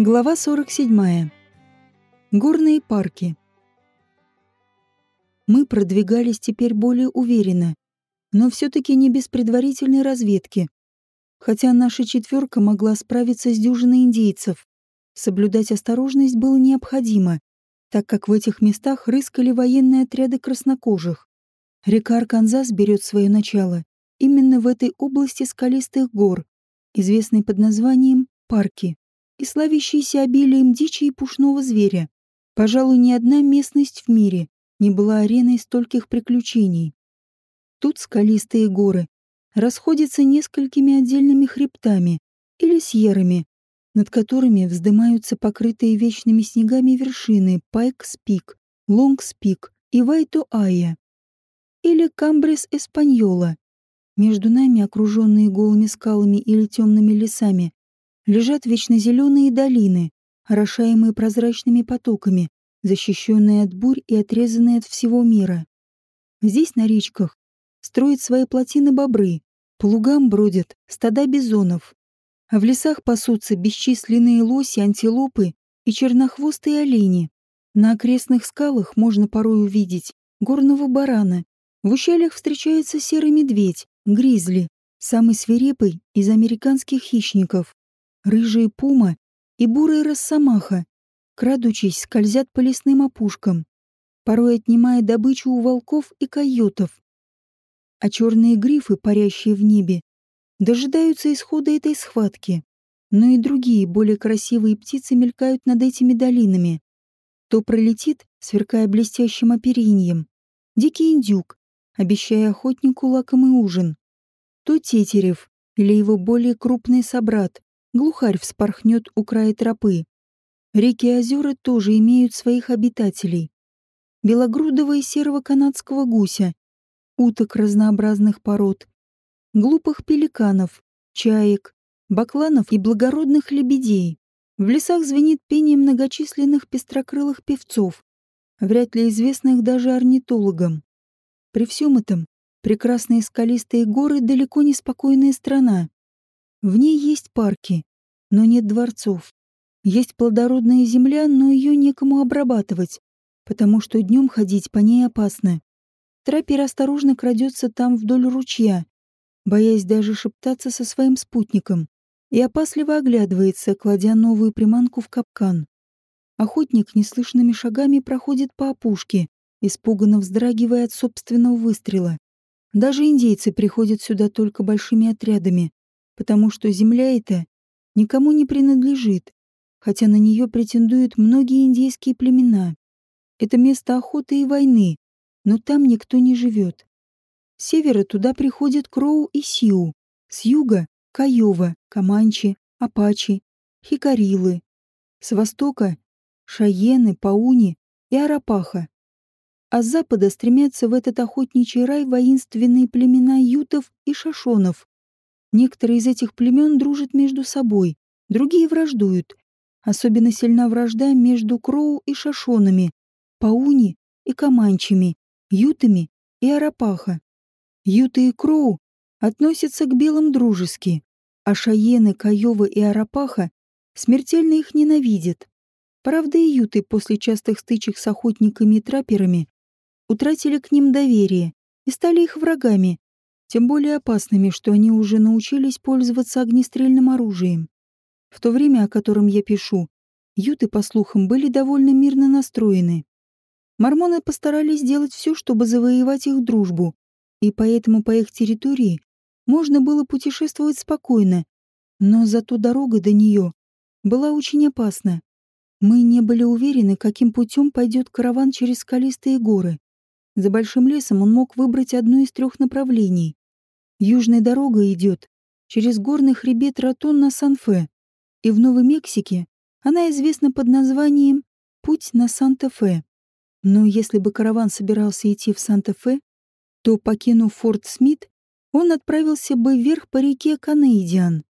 Глава 47. Горные парки. Мы продвигались теперь более уверенно, но все-таки не без предварительной разведки. Хотя наша четверка могла справиться с дюжиной индейцев, соблюдать осторожность было необходимо, так как в этих местах рыскали военные отряды краснокожих. Река Арканзас берет свое начало именно в этой области скалистых гор, известной под названием Парки и славящийся обилием дичи и пушного зверя. Пожалуй, ни одна местность в мире не была ареной стольких приключений. Тут скалистые горы расходятся несколькими отдельными хребтами или сьерами, над которыми вздымаются покрытые вечными снегами вершины Пайкс-Пик, Лонгс-Пик и Вайто-Айя, или Камбрес-Эспаньола. Между нами, окруженные голыми скалами или темными лесами, лежат вечно зеленые долины, орошаемые прозрачными потоками, защищенные от бурь и отрезанные от всего мира. Здесь, на речках, строят свои плотины бобры, по лугам бродят стада бизонов, а в лесах пасутся бесчисленные лоси, антилопы и чернохвостые олени. На окрестных скалах можно порой увидеть горного барана. В ущельях встречается серый медведь, гризли, самый свирепый из американских хищников рыжая пума и бурая росомаха, крадучись, скользят по лесным опушкам, порой отнимая добычу у волков и койотов. А черные грифы, парящие в небе, дожидаются исхода этой схватки. Но и другие, более красивые птицы мелькают над этими долинами. То пролетит, сверкая блестящим оперением, дикий индюк, обещая охотнику лакомый ужин. То тетерев или его более крупный собрат, глухарь вспорхнет у края тропы. Реки и озера тоже имеют своих обитателей. Белогрудого и серого канадского гуся, уток разнообразных пород, глупых пеликанов, чаек, бакланов и благородных лебедей. В лесах звенит пение многочисленных пестрокрылых певцов, вряд ли известных даже орнитологам. При всем этом прекрасные скалистые горы далеко не спокойная страна. В ней есть парки, но нет дворцов. Есть плодородная земля, но ее некому обрабатывать, потому что днем ходить по ней опасно. Траппер осторожно крадется там вдоль ручья, боясь даже шептаться со своим спутником, и опасливо оглядывается, кладя новую приманку в капкан. Охотник неслышными шагами проходит по опушке, испуганно вздрагивая от собственного выстрела. Даже индейцы приходят сюда только большими отрядами, потому что земля эта никому не принадлежит, хотя на нее претендуют многие индейские племена. Это место охоты и войны, но там никто не живет. С севера туда приходят Кроу и Сиу, с юга — Каева, Каманчи, Апачи, Хикарилы, с востока — Шаены, Пауни и Арапаха. А с запада стремятся в этот охотничий рай воинственные племена ютов и шашонов, Некоторые из этих племен дружат между собой, другие враждуют. Особенно сильна вражда между Кроу и Шашонами, Пауни и Каманчами, Ютами и Арапаха. Юты и Кроу относятся к белым дружески, а Шаены, Каёва и Арапаха смертельно их ненавидят. Правда, и юты после частых стычек с охотниками и трапперами утратили к ним доверие и стали их врагами, тем более опасными, что они уже научились пользоваться огнестрельным оружием. В то время, о котором я пишу, юты, по слухам, были довольно мирно настроены. Мормоны постарались сделать все, чтобы завоевать их дружбу, и поэтому по их территории можно было путешествовать спокойно, но зато дорога до нее была очень опасна. Мы не были уверены, каким путем пойдет караван через скалистые горы. За большим лесом он мог выбрать одно из трех направлений. Южная дорога идет через горный хребет Ратон на Сан-Фе, и в Новой Мексике она известна под названием «Путь на Санта-Фе». Но если бы караван собирался идти в Санта-Фе, то, покинув Форт Смит, он отправился бы вверх по реке Канейдиан,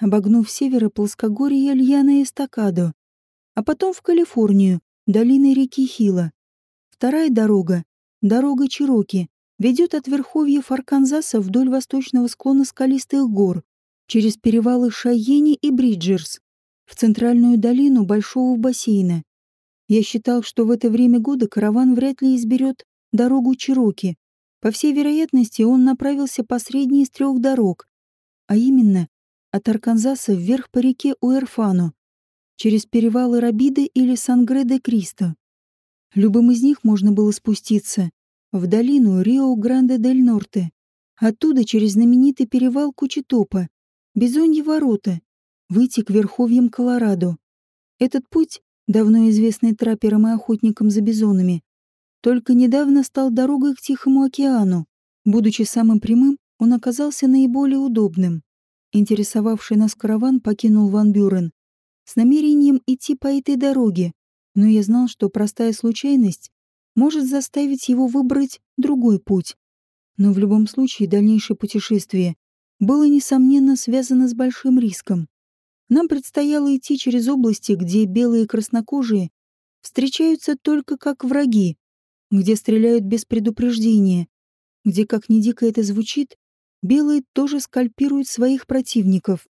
обогнув севера плоскогорье Льяна Эстакадо, а потом в Калифорнию, долиной реки Хила. Вторая дорога — дорога Чироки, ведет от верховьев Арканзаса вдоль восточного склона скалистых гор, через перевалы Шайени и Бриджерс, в центральную долину большого бассейна. Я считал, что в это время года караван вряд ли изберет дорогу Чироки. По всей вероятности, он направился по средней из трех дорог, а именно от Арканзаса вверх по реке Уэрфану, через перевалы Рабиды или Сангре-де-Кристо. Любым из них можно было спуститься в долину Рио-Гранде-дель-Норте, оттуда через знаменитый перевал Кучетопа, Бизоньи ворота, выйти к верховьям Колорадо. Этот путь, давно известный трапперам и охотникам за бизонами, только недавно стал дорогой к Тихому океану. Будучи самым прямым, он оказался наиболее удобным. Интересовавший нас караван покинул Ван Бюрен с намерением идти по этой дороге, но я знал, что простая случайность может заставить его выбрать другой путь. Но в любом случае дальнейшее путешествие было, несомненно, связано с большим риском. Нам предстояло идти через области, где белые краснокожие встречаются только как враги, где стреляют без предупреждения, где, как ни дико это звучит, белые тоже скальпируют своих противников.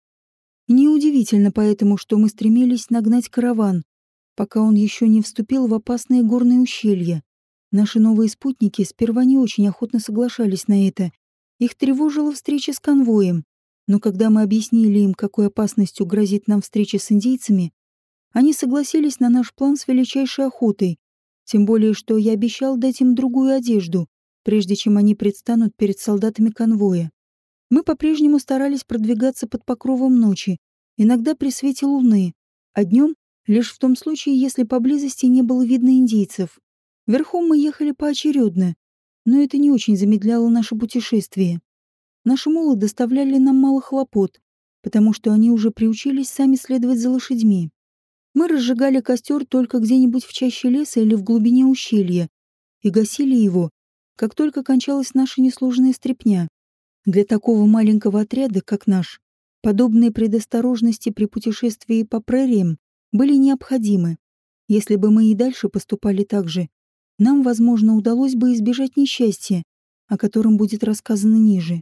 И неудивительно поэтому, что мы стремились нагнать караван, пока он еще не вступил в опасные горные ущелья. Наши новые спутники сперва не очень охотно соглашались на это. Их тревожила встреча с конвоем. Но когда мы объяснили им, какой опасностью грозит нам встреча с индейцами, они согласились на наш план с величайшей охотой. Тем более, что я обещал дать им другую одежду, прежде чем они предстанут перед солдатами конвоя. Мы по-прежнему старались продвигаться под покровом ночи, иногда при свете луны, а днем лишь в том случае, если поблизости не было видно индейцев. Верхом мы ехали поочередно, но это не очень замедляло наше путешествие. Наши мулы доставляли нам мало хлопот, потому что они уже приучились сами следовать за лошадьми. Мы разжигали костер только где-нибудь в чаще леса или в глубине ущелья и гасили его, как только кончалась наша несложная стряпня. Для такого маленького отряда, как наш, подобные предосторожности при путешествии по прериям были необходимы. Если бы мы и дальше поступали так же, нам, возможно, удалось бы избежать несчастья, о котором будет рассказано ниже.